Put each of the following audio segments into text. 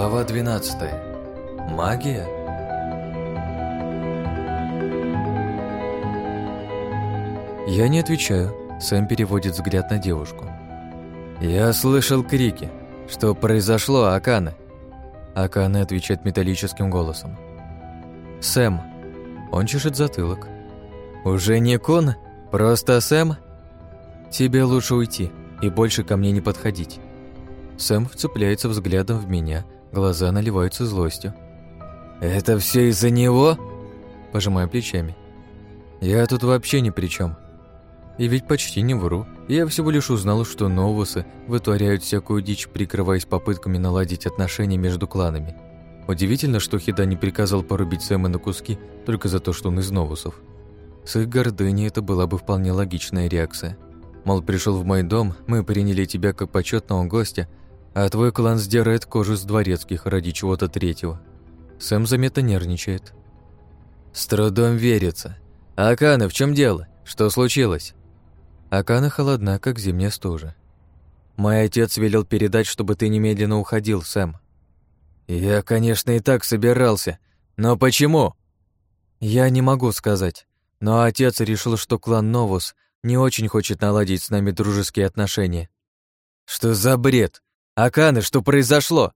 Глава 12. Магия? Я не отвечаю. Сэм переводит взгляд на девушку. Я слышал крики. Что произошло, Акана? Акана отвечает металлическим голосом. Сэм. Он чешет затылок. Уже не Кон? Просто Сэм? Тебе лучше уйти и больше ко мне не подходить. Сэм вцепляется взглядом в меня, глаза наливаются злостью. «Это все из-за него?» Пожимаю плечами. «Я тут вообще ни при чем. И ведь почти не вру. Я всего лишь узнал, что новусы вытворяют всякую дичь, прикрываясь попытками наладить отношения между кланами. Удивительно, что Хида не приказал порубить Сэма на куски только за то, что он из новусов. С их гордыней это была бы вполне логичная реакция. Мол, пришел в мой дом, мы приняли тебя как почетного гостя, а твой клан сдирает кожу с дворецких ради чего-то третьего. Сэм заметно нервничает. С трудом верится. Акана, в чем дело? Что случилось? Акана холодна, как зимняя стужа. Мой отец велел передать, чтобы ты немедленно уходил, Сэм. Я, конечно, и так собирался. Но почему? Я не могу сказать. Но отец решил, что клан Новус не очень хочет наладить с нами дружеские отношения. Что за бред? Аканы, что произошло?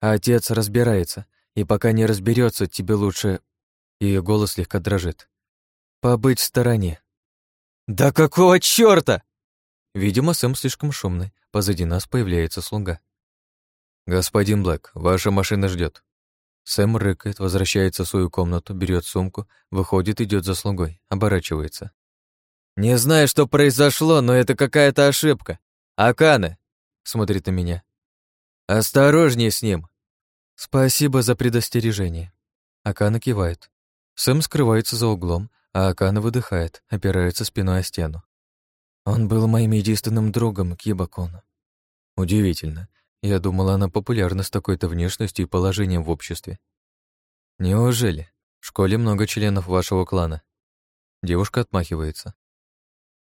Отец разбирается, и пока не разберется, тебе лучше... Ее голос слегка дрожит. Побыть в стороне. Да какого чёрта? Видимо, Сэм слишком шумный. Позади нас появляется слуга. «Господин Блэк, ваша машина ждет. Сэм рыкает, возвращается в свою комнату, берет сумку, выходит, идет за слугой, оборачивается. «Не знаю, что произошло, но это какая-то ошибка. Акана!» Смотрит на меня. «Осторожнее с ним!» «Спасибо за предостережение». Акана кивает. Сэм скрывается за углом, а Акана выдыхает, опирается спиной о стену. Он был моим единственным другом, Кибакона. Удивительно. Я думала, она популярна с такой-то внешностью и положением в обществе. Неужели? В школе много членов вашего клана. Девушка отмахивается.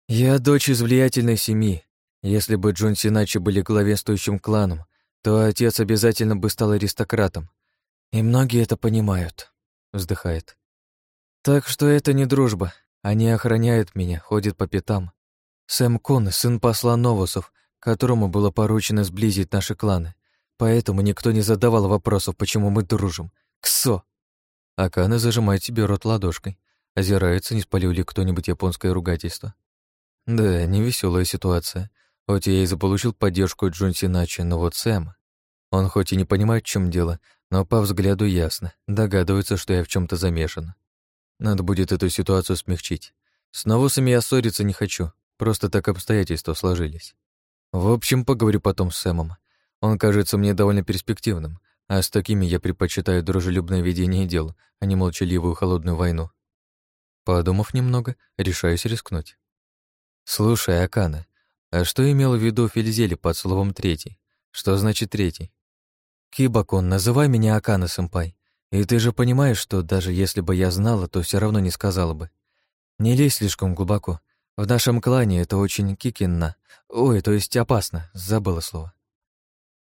Я дочь из влиятельной семьи. Если бы Джон Синачи были главенствующим кланом, то отец обязательно бы стал аристократом. И многие это понимают, вздыхает. Так что это не дружба. Они охраняют меня, ходят по пятам. Сэм Кон — сын посла Новусов, которому было поручено сблизить наши кланы. Поэтому никто не задавал вопросов, почему мы дружим. Ксо! Акана зажимает себе рот ладошкой. Озирается, не спалил ли кто-нибудь японское ругательство. Да, невеселая ситуация. Хоть я и заполучил поддержку Джун Синачи, но вот Сэм... Он хоть и не понимает, в чем дело, но по взгляду ясно, догадывается, что я в чем то замешан. Надо будет эту ситуацию смягчить. С я ссориться не хочу, просто так обстоятельства сложились. В общем, поговорю потом с Сэмом. Он кажется мне довольно перспективным, а с такими я предпочитаю дружелюбное ведение дел, а не молчаливую холодную войну. Подумав немного, решаюсь рискнуть. «Слушай, Акана, а что имел в виду Фельзели под словом «третий»? Что значит «третий»?» «Кибакон, называй меня Акана-сэмпай. И ты же понимаешь, что даже если бы я знала, то все равно не сказала бы. Не лезь слишком глубоко. В нашем клане это очень кикинно. Ой, то есть опасно, забыла слово.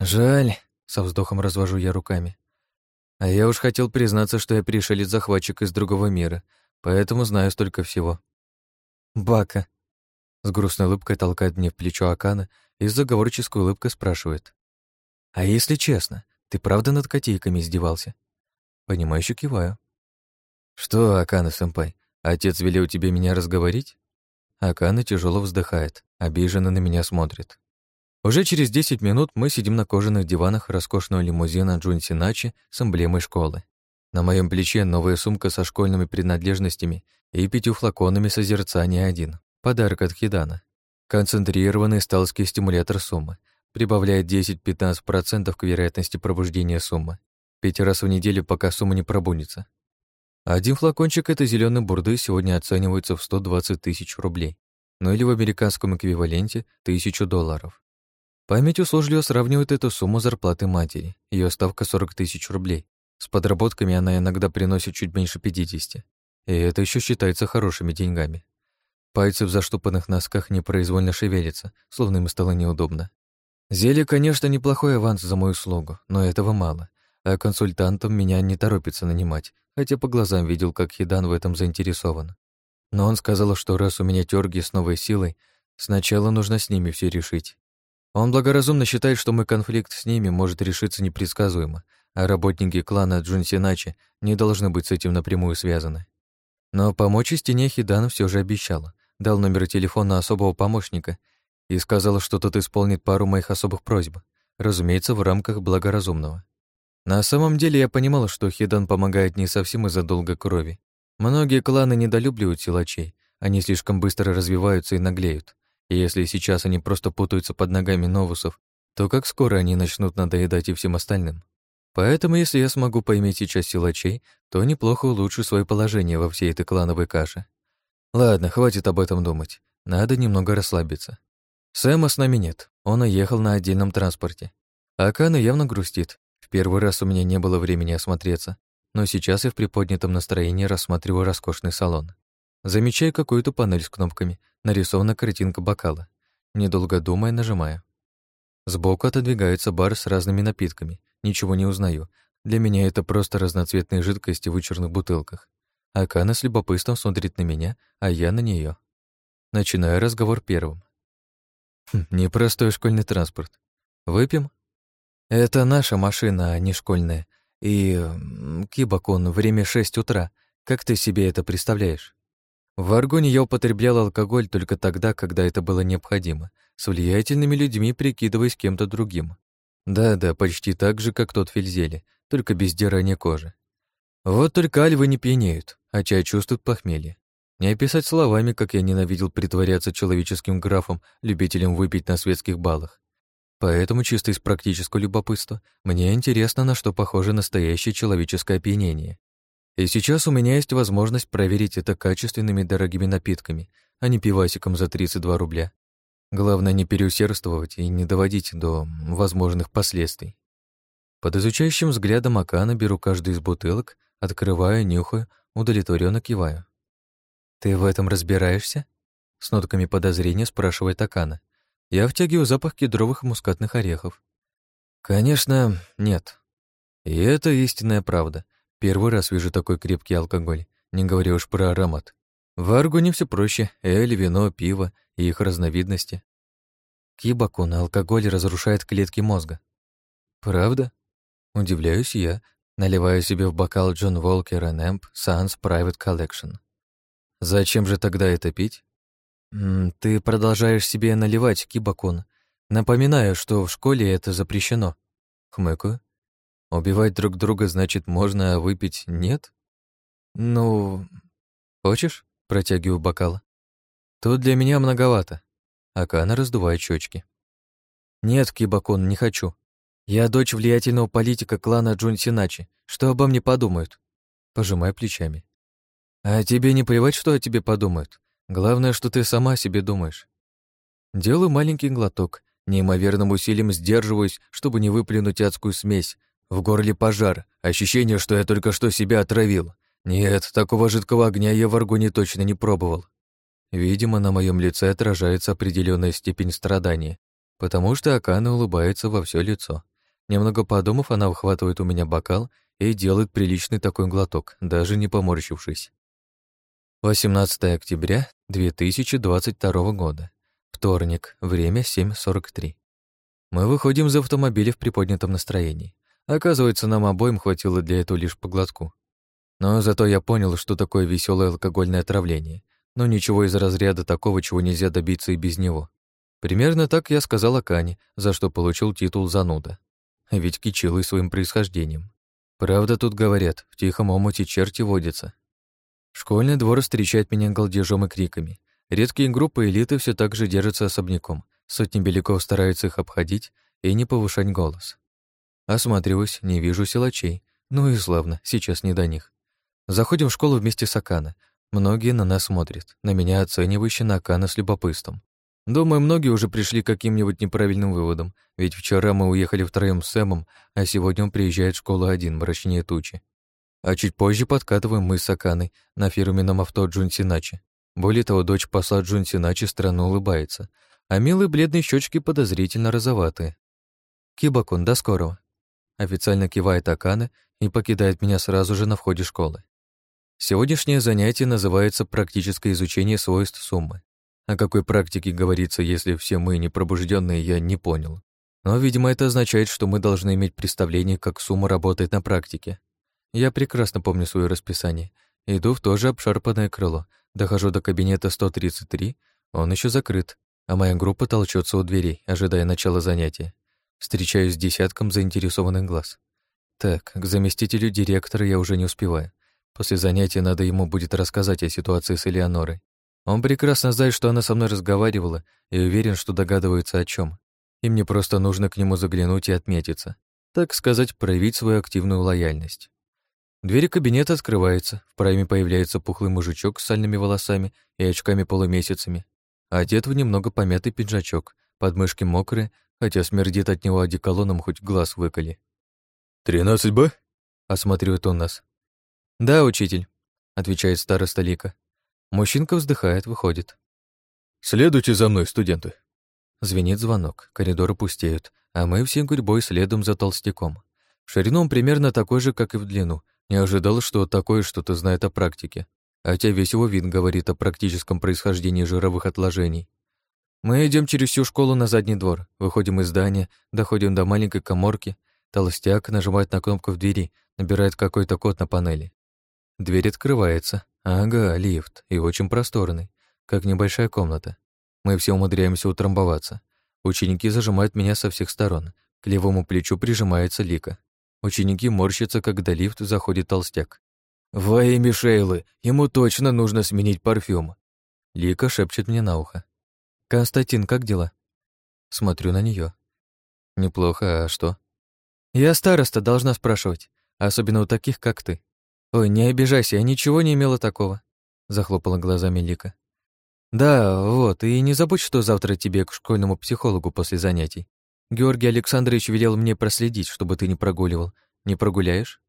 Жаль, со вздохом развожу я руками. А я уж хотел признаться, что я пришелец-захватчик из другого мира, поэтому знаю столько всего. Бака. С грустной улыбкой толкает мне в плечо Акана и с заговорческой улыбкой спрашивает. А если честно, ты правда над котейками издевался? Понимающе киваю. Что, Акана-сэмпай, отец велел тебе меня разговорить? Акана тяжело вздыхает, обиженно на меня смотрит. Уже через 10 минут мы сидим на кожаных диванах роскошного лимузина Джун Синачи с эмблемой школы. На моем плече новая сумка со школьными принадлежностями и пятью флаконами созерцания один. Подарок от Хидана. Концентрированный сталский стимулятор суммы. Прибавляет 10-15% к вероятности пробуждения суммы. Пять раз в неделю, пока сумма не пробудится. Один флакончик этой зеленой бурды сегодня оценивается в 120 тысяч рублей, ну или в американском эквиваленте тысячу долларов. Память услужливо сравнивает эту сумму зарплаты матери, ее ставка 40 тысяч рублей. С подработками она иногда приносит чуть меньше 50, и это еще считается хорошими деньгами. Пальцы в заштопанных носках непроизвольно шевелятся, словно им стало неудобно. Зелье, конечно, неплохой аванс за мою услугу, но этого мало. А консультантом меня не торопится нанимать, хотя по глазам видел, как Хидан в этом заинтересован. Но он сказал, что раз у меня тёрги с новой силой, сначала нужно с ними все решить. Он благоразумно считает, что мой конфликт с ними может решиться непредсказуемо, а работники клана Джунсиначи не должны быть с этим напрямую связаны. Но помочь из теней Хидан все же обещала, дал номер телефона особого помощника и сказала, что тот исполнит пару моих особых просьб, разумеется, в рамках благоразумного. На самом деле я понимала, что Хидан помогает не совсем из-за долга крови. Многие кланы недолюбливают силачей, они слишком быстро развиваются и наглеют. И если сейчас они просто путаются под ногами новусов, то как скоро они начнут надоедать и всем остальным? Поэтому, если я смогу поиметь сейчас силачей, то неплохо улучшу свое положение во всей этой клановой каше. Ладно, хватит об этом думать. Надо немного расслабиться. Сэма с нами нет. Он уехал на отдельном транспорте. Акана явно грустит. В первый раз у меня не было времени осмотреться, но сейчас я в приподнятом настроении рассматриваю роскошный салон. Замечаю какую-то панель с кнопками, нарисована картинка бокала. Недолго думая, нажимаю. Сбоку отодвигается бар с разными напитками. Ничего не узнаю. Для меня это просто разноцветные жидкости в вычурных бутылках. Акана с любопытством смотрит на меня, а я на нее. Начинаю разговор первым. Хм, непростой школьный транспорт. Выпьем? Это наша машина, а не школьная. И... Кибакон, время шесть утра. Как ты себе это представляешь? В Аргоне я употреблял алкоголь только тогда, когда это было необходимо, с влиятельными людьми прикидываясь кем-то другим. Да-да, почти так же, как тот Фельзели, только без дирания кожи. Вот только альвы не пьянеют, а чай чувствует похмелье. Не описать словами, как я ненавидел притворяться человеческим графом, любителем выпить на светских балах. Поэтому чисто из практического любопытства мне интересно, на что похоже настоящее человеческое опьянение. И сейчас у меня есть возможность проверить это качественными дорогими напитками, а не пивасиком за 32 рубля. Главное не переусердствовать и не доводить до возможных последствий. Под изучающим взглядом Акана беру каждую из бутылок, открываю, нюхаю, удовлетворенно киваю. «Ты в этом разбираешься?» С нотками подозрения спрашивает Акана. Я втягиваю запах кедровых мускатных орехов. Конечно, нет. И это истинная правда. Первый раз вижу такой крепкий алкоголь, не говоря уж про аромат. В Аргоне все проще. Эль, вино, пиво и их разновидности. Кибакун, алкоголь разрушает клетки мозга. Правда? Удивляюсь я, наливаю себе в бокал Джон Волкер Эмп Sans Private Collection. Зачем же тогда это пить? Ты продолжаешь себе наливать, Кибакун. Напоминаю, что в школе это запрещено. Хмыкаю. Убивать друг друга значит можно, а выпить нет? Ну, хочешь? Протягиваю бокал. Тут для меня многовато. Акана раздувает щечки. Нет, Кибакон, не хочу. Я дочь влиятельного политика клана Джун Синачи. Что обо мне подумают? Пожимай плечами. А тебе не плевать, что о тебе подумают. Главное, что ты сама о себе думаешь. Делаю маленький глоток, неимоверным усилием сдерживаюсь, чтобы не выплюнуть адскую смесь, в горле пожар, ощущение, что я только что себя отравил. Нет, такого жидкого огня я в аргоне точно не пробовал. Видимо, на моем лице отражается определенная степень страдания, потому что Акана улыбается во все лицо. Немного подумав, она выхватывает у меня бокал и делает приличный такой глоток, даже не поморщившись. 18 октября 2022 года. Вторник, время 7.43. Мы выходим из автомобиля в приподнятом настроении. Оказывается, нам обоим хватило для этого лишь по глотку. Но зато я понял, что такое веселое алкогольное отравление. Но ничего из разряда такого, чего нельзя добиться и без него. Примерно так я сказал Акане, за что получил титул зануда. Ведь кичилый своим происхождением. Правда, тут говорят, в тихом омуте черти водятся. Школьный двор встречает меня галдежом и криками. Редкие группы элиты все так же держатся особняком. Сотни беляков стараются их обходить и не повышать голос. Осматриваюсь, не вижу силачей. Ну и славно, сейчас не до них. Заходим в школу вместе с Акана. Многие на нас смотрят, на меня оценивающие на Акана с любопытством. Думаю, многие уже пришли к каким-нибудь неправильным выводам, ведь вчера мы уехали втроем с Сэмом, а сегодня он приезжает в школу один, мрачнее тучи. А чуть позже подкатываем мы с Аканой на фирменном авто Джун Синачи. Более того, дочь посла Джун Синачи странно улыбается, а милые бледные щечки подозрительно розоватые. «Кибакун, до скорого!» Официально кивает Акана и покидает меня сразу же на входе школы. Сегодняшнее занятие называется «Практическое изучение свойств суммы». О какой практике говорится, если все мы не пробужденные, я не понял. Но, видимо, это означает, что мы должны иметь представление, как сумма работает на практике. Я прекрасно помню свое расписание. Иду в то же обшарпанное крыло, дохожу до кабинета 133, он еще закрыт, а моя группа толчется у дверей, ожидая начала занятия. Встречаюсь с десятком заинтересованных глаз. Так, к заместителю директора я уже не успеваю. После занятия надо ему будет рассказать о ситуации с Элеонорой. Он прекрасно знает, что она со мной разговаривала, и уверен, что догадывается о чем. И мне просто нужно к нему заглянуть и отметиться. Так сказать, проявить свою активную лояльность. Дверь кабинета открывается, в проеме появляется пухлый мужичок с сальными волосами и очками-полумесяцами. Одет в немного помятый пиджачок, подмышки мокрые, хотя смердит от него одеколоном, хоть глаз выколи. «Тринадцать Б?» — осматривает он нас. «Да, учитель», — отвечает староста Лика. Мужчинка вздыхает, выходит. «Следуйте за мной, студенты». Звенит звонок, коридоры пустеют, а мы всей гурьбой следом за толстяком. В ширину он примерно такой же, как и в длину. Не ожидал, что такое что-то знает о практике. Хотя весь его вид говорит о практическом происхождении жировых отложений. Мы идем через всю школу на задний двор, выходим из здания, доходим до маленькой коморки. Толстяк нажимает на кнопку в двери, набирает какой-то код на панели. Дверь открывается. Ага, лифт, и очень просторный, как небольшая комната. Мы все умудряемся утрамбоваться. Ученики зажимают меня со всех сторон. К левому плечу прижимается Лика. Ученики морщатся, когда лифт заходит толстяк. «Во имя Шейлы, ему точно нужно сменить парфюм!» Лика шепчет мне на ухо. «Константин, как дела?» Смотрю на нее. «Неплохо, а что?» «Я староста, должна спрашивать, особенно у таких, как ты. Ой, не обижайся, я ничего не имела такого», захлопала глазами Лика. «Да, вот, и не забудь, что завтра тебе к школьному психологу после занятий. Георгий Александрович велел мне проследить, чтобы ты не прогуливал. Не прогуляешь?»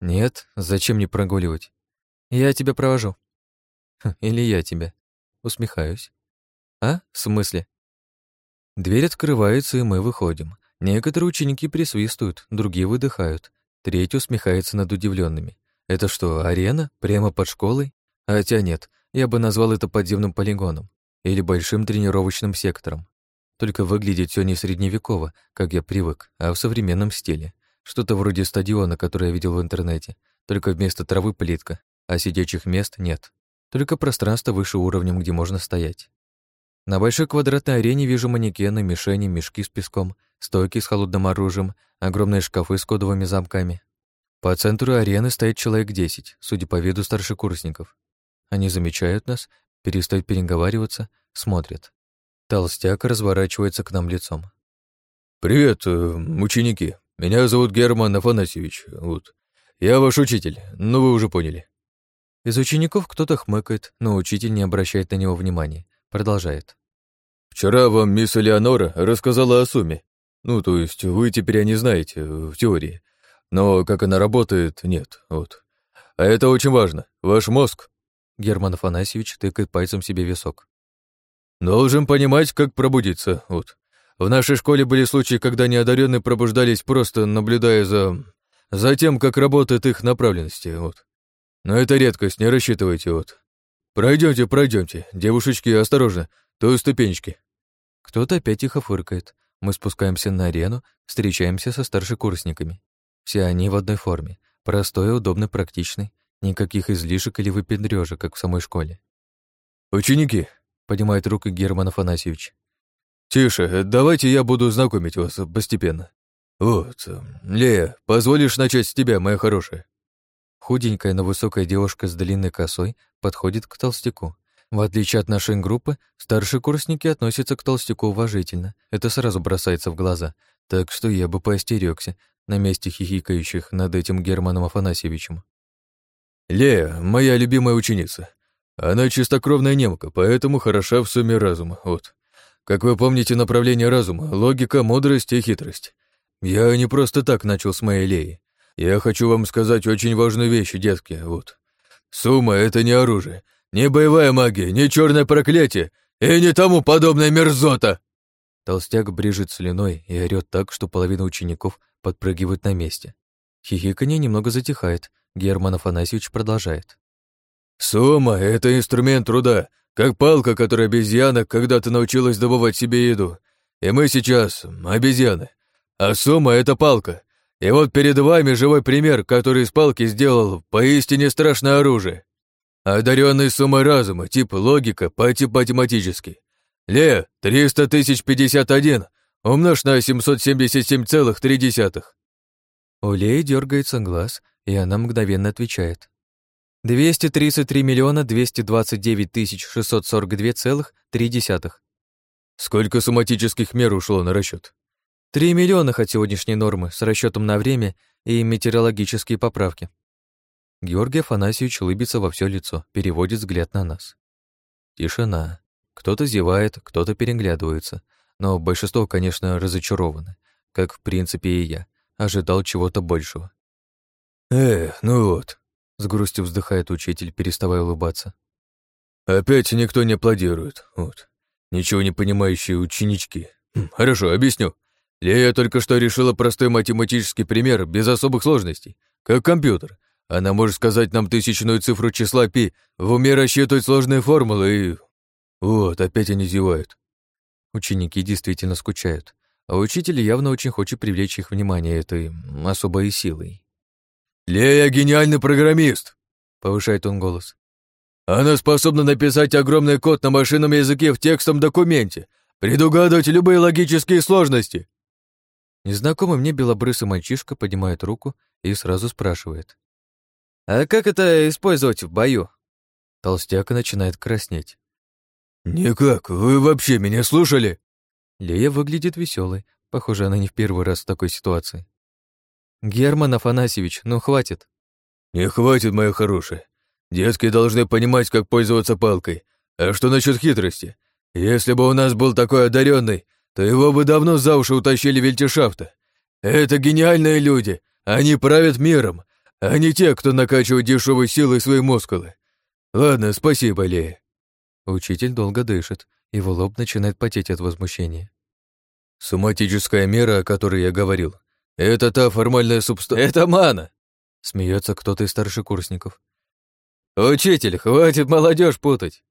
«Нет, зачем мне прогуливать? Я тебя провожу». «Хм, «Или я тебя?» Усмехаюсь. «А? В смысле?» Дверь открывается, и мы выходим. Некоторые ученики присвистывают, другие выдыхают. Третий усмехается над удивленными. Это что, арена? Прямо под школой? Хотя нет, я бы назвал это подземным полигоном или большим тренировочным сектором. Только выглядит все не средневеково, как я привык, а в современном стиле. Что-то вроде стадиона, который я видел в интернете. Только вместо травы плитка, а сидячих мест нет. Только пространство выше уровнем, где можно стоять. На большой квадратной арене вижу манекены, мишени, мешки с песком, стойки с холодным оружием, огромные шкафы с кодовыми замками. По центру арены стоит человек десять, судя по виду старшекурсников. Они замечают нас, перестают переговариваться, смотрят. Толстяк разворачивается к нам лицом. «Привет, э, ученики. Меня зовут Герман Афанасьевич. Вот. Я ваш учитель, ну вы уже поняли». Из учеников кто-то хмыкает, но учитель не обращает на него внимания. Продолжает. «Вчера вам мисс Элеонора рассказала о сумме. Ну, то есть вы теперь о ней знаете, в теории. Но как она работает, нет, вот. А это очень важно. Ваш мозг...» Герман Афанасьевич тыкает пальцем себе висок. «Должен понимать, как пробудиться, вот. В нашей школе были случаи, когда неодаренные пробуждались, просто наблюдая за... за тем, как работает их направленности, вот. Но это редкость, не рассчитывайте, вот. Пройдемте, пройдемте, девушечки, осторожно, то ступенечки. Кто-то опять тихо фыркает. Мы спускаемся на арену, встречаемся со старшекурсниками. Все они в одной форме. Простой, удобный, практичный. Никаких излишек или выпендрёжек, как в самой школе. «Ученики!» — поднимает руку Герман Афанасьевич. «Тише, давайте я буду знакомить вас постепенно. Вот, Лея, позволишь начать с тебя, моя хорошая?» Худенькая, но высокая девушка с длинной косой подходит к толстяку. В отличие от нашей группы, старшие курсники относятся к толстяку уважительно. Это сразу бросается в глаза. Так что я бы поостерёгся на месте хихикающих над этим Германом Афанасьевичем. «Лея, моя любимая ученица. Она чистокровная немка, поэтому хороша в сумме разума, вот. Как вы помните, направление разума — логика, мудрость и хитрость. Я не просто так начал с моей Леи. Я хочу вам сказать очень важную вещь, детки, вот. Сумма — это не оружие, не боевая магия, не черное проклятие, и не тому подобная мерзота!» Толстяк брежет слюной и орёт так, что половина учеников подпрыгивают на месте. Хихиканье немного затихает, Герман Афанасьевич продолжает. «Сумма — это инструмент труда, как палка, которой обезьяна когда-то научилась добывать себе еду. И мы сейчас обезьяны. А сумма — это палка. И вот перед вами живой пример, который из палки сделал поистине страшное оружие. Одаренный суммой разума, тип логика, по тип математический. Ле, 300 тысяч 51, умножь на 777,3. У Леи дергается глаз, и она мгновенно отвечает. 233 миллиона 229 тысяч 642,3. Сколько соматических мер ушло на расчет? 3 миллиона от сегодняшней нормы с расчетом на время и метеорологические поправки. Георгий Афанасьевич улыбится во все лицо, переводит взгляд на нас. Тишина. Кто-то зевает, кто-то переглядывается, но большинство, конечно, разочарованы, как в принципе и я, ожидал чего-то большего. «Эх, ну вот», — с грустью вздыхает учитель, переставая улыбаться. «Опять никто не аплодирует, вот. Ничего не понимающие ученички. Хм, хорошо, объясню. Лея только что решила простой математический пример без особых сложностей, как компьютер. Она может сказать нам тысячную цифру числа π, в уме рассчитывать сложные формулы и... Вот, опять они зевают. Ученики действительно скучают, а учитель явно очень хочет привлечь их внимание этой особой силой. «Лея — гениальный программист!» — повышает он голос. «Она способна написать огромный код на машинном языке в текстовом документе, предугадывать любые логические сложности. Незнакомый мне белобрысый мальчишка поднимает руку и сразу спрашивает. «А как это использовать в бою?» Толстяк начинает краснеть. «Никак, вы вообще меня слушали?» Лея выглядит веселой. Похоже, она не в первый раз в такой ситуации. «Герман Афанасьевич, ну хватит». «Не хватит, моя хорошая. Детки должны понимать, как пользоваться палкой. А что насчет хитрости? Если бы у нас был такой одаренный, то его бы давно за уши утащили вельтешафта. Это гениальные люди, они правят миром, а не те, кто накачивает дешевой силой свои мускулы. Ладно, спасибо, Лея. Учитель долго дышит, его лоб начинает потеть от возмущения. Соматическая мера, о которой я говорил, это та формальная субстанция... Это мана! Смеется кто-то из старшекурсников. Учитель, хватит молодежь путать.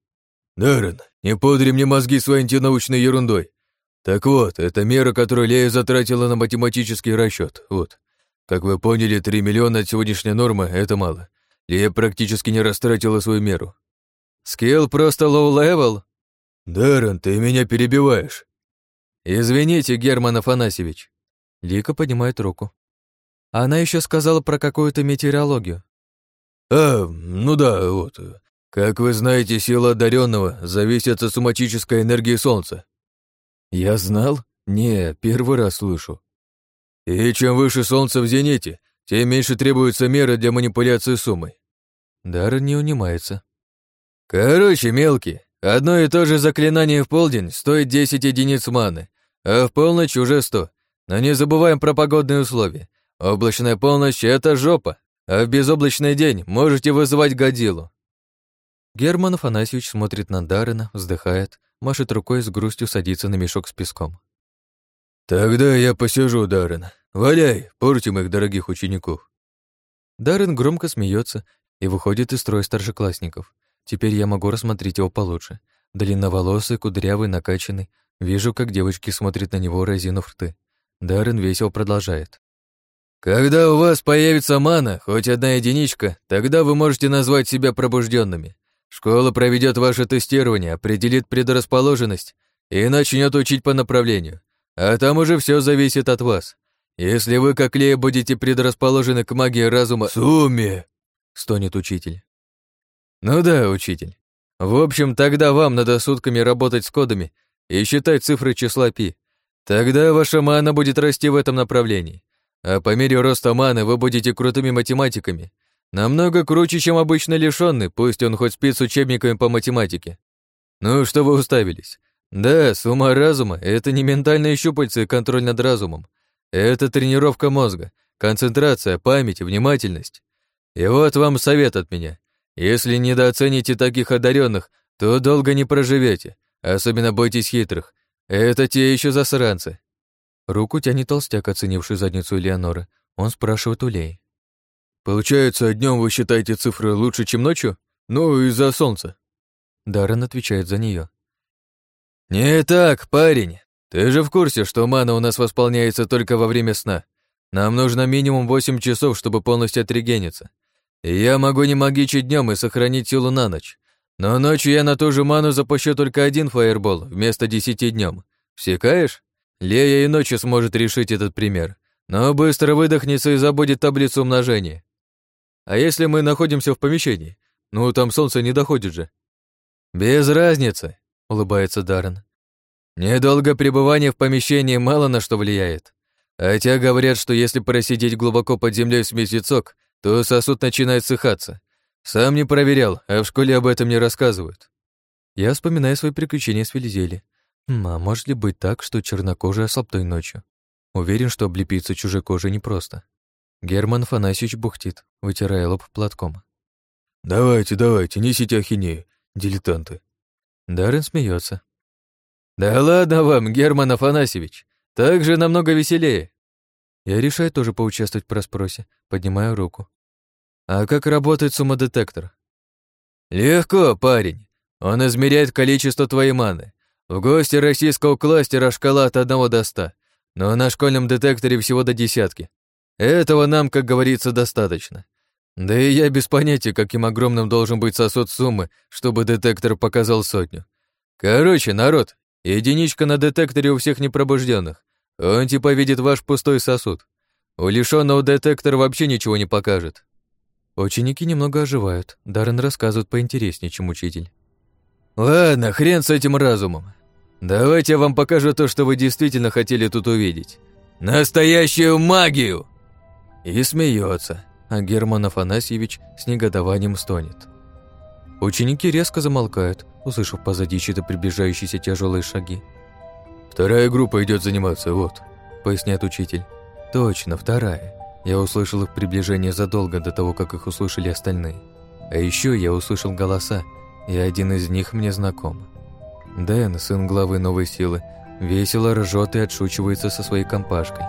Даррен, не пудри мне мозги своей антинаучной ерундой. Так вот, это мера, которую Лея затратила на математический расчет. Вот. Как вы поняли, 3 миллиона от сегодняшней нормы — это мало. Лея практически не растратила свою меру. Skill просто low-level? Даррен, ты меня перебиваешь. Извините, Герман Афанасьевич. Лика поднимает руку. Она еще сказала про какую-то метеорологию. А, ну да, вот. Как вы знаете, сила одаренного зависит от суматической энергии Солнца. Я знал? Не, первый раз слышу. И чем выше солнце в зените, тем меньше требуется меры для манипуляции суммой. Дар не унимается. Короче, мелкий, одно и то же заклинание в полдень стоит 10 единиц маны, а в полночь уже 100. Но не забываем про погодные условия. Облачная полночь — это жопа, а в безоблачный день можете вызывать годилу. Герман Афанасьевич смотрит на Даррена, вздыхает, машет рукой с грустью садится на мешок с песком. «Тогда я посижу, Даррен. Валяй, портим их дорогих учеников». Даррен громко смеется и выходит из строя старшеклассников. Теперь я могу рассмотреть его получше. Длинноволосый, кудрявый, накачанный. Вижу, как девочки смотрят на него, разинув рты. Даррен весело продолжает. «Когда у вас появится мана, хоть одна единичка, тогда вы можете назвать себя пробужденными. Школа проведет ваше тестирование, определит предрасположенность и начнет учить по направлению. А там уже все зависит от вас. Если вы, как Лея, будете предрасположены к магии разума... «Сумме!» — стонет учитель. «Ну да, учитель. В общем, тогда вам надо сутками работать с кодами и считать цифры числа пи. Тогда ваша мана будет расти в этом направлении. А по мере роста маны вы будете крутыми математиками, Намного круче, чем обычно лишённый, пусть он хоть спит с учебниками по математике. Ну, что вы уставились? Да, сумма разума — это не ментальные щупальца и контроль над разумом. Это тренировка мозга, концентрация, память, внимательность. И вот вам совет от меня. Если недооцените таких одаренных, то долго не проживете, Особенно бойтесь хитрых. Это те еще засранцы. Руку тянет толстяк, оценивший задницу Элеоноры. Он спрашивает у Лей. «Получается, днем вы считаете цифры лучше, чем ночью? Ну, из-за солнца». Даррен отвечает за нее. «Не так, парень. Ты же в курсе, что мана у нас восполняется только во время сна. Нам нужно минимум 8 часов, чтобы полностью отрегениться. Я могу не магичить днем и сохранить силу на ночь. Но ночью я на ту же ману запущу только один фаербол вместо десяти днем. Всекаешь? Лея и ночью сможет решить этот пример. Но быстро выдохнется и забудет таблицу умножения. А если мы находимся в помещении? Ну, там солнце не доходит же. Без разницы, улыбается Даррен. Недолго пребывание в помещении мало на что влияет. Хотя говорят, что если просидеть глубоко под землей с месяцок, то сосуд начинает сыхаться. Сам не проверял, а в школе об этом не рассказывают. Я вспоминаю свои приключения с Вельзели. А может ли быть так, что чернокожий ослаб той ночью? Уверен, что облепиться чужой кожей непросто. Герман Фанасьевич бухтит, вытирая лоб платком. «Давайте, давайте, несите ахинею, дилетанты». Даррен смеется. «Да ладно вам, Герман Афанасьевич, так же намного веселее». Я решаю тоже поучаствовать в расспросе, поднимаю руку. «А как работает суммодетектор?» «Легко, парень. Он измеряет количество твоей маны. В гости российского кластера шкала от 1 до 100, но на школьном детекторе всего до десятки. Этого нам, как говорится, достаточно. Да и я без понятия, каким огромным должен быть сосуд суммы, чтобы детектор показал сотню. Короче, народ, единичка на детекторе у всех непробужденных. Он типа видит ваш пустой сосуд. У лишённого детектор вообще ничего не покажет. Ученики немного оживают. Даррен рассказывает поинтереснее, чем учитель. Ладно, хрен с этим разумом. Давайте я вам покажу то, что вы действительно хотели тут увидеть. Настоящую магию! И смеется, а Герман Афанасьевич с негодованием стонет. Ученики резко замолкают, услышав позади чьи-то приближающиеся тяжелые шаги. «Вторая группа идет заниматься, вот», — поясняет учитель. «Точно, вторая. Я услышал их приближение задолго до того, как их услышали остальные. А еще я услышал голоса, и один из них мне знаком. Дэн, сын главы новой силы, весело ржет и отшучивается со своей компашкой.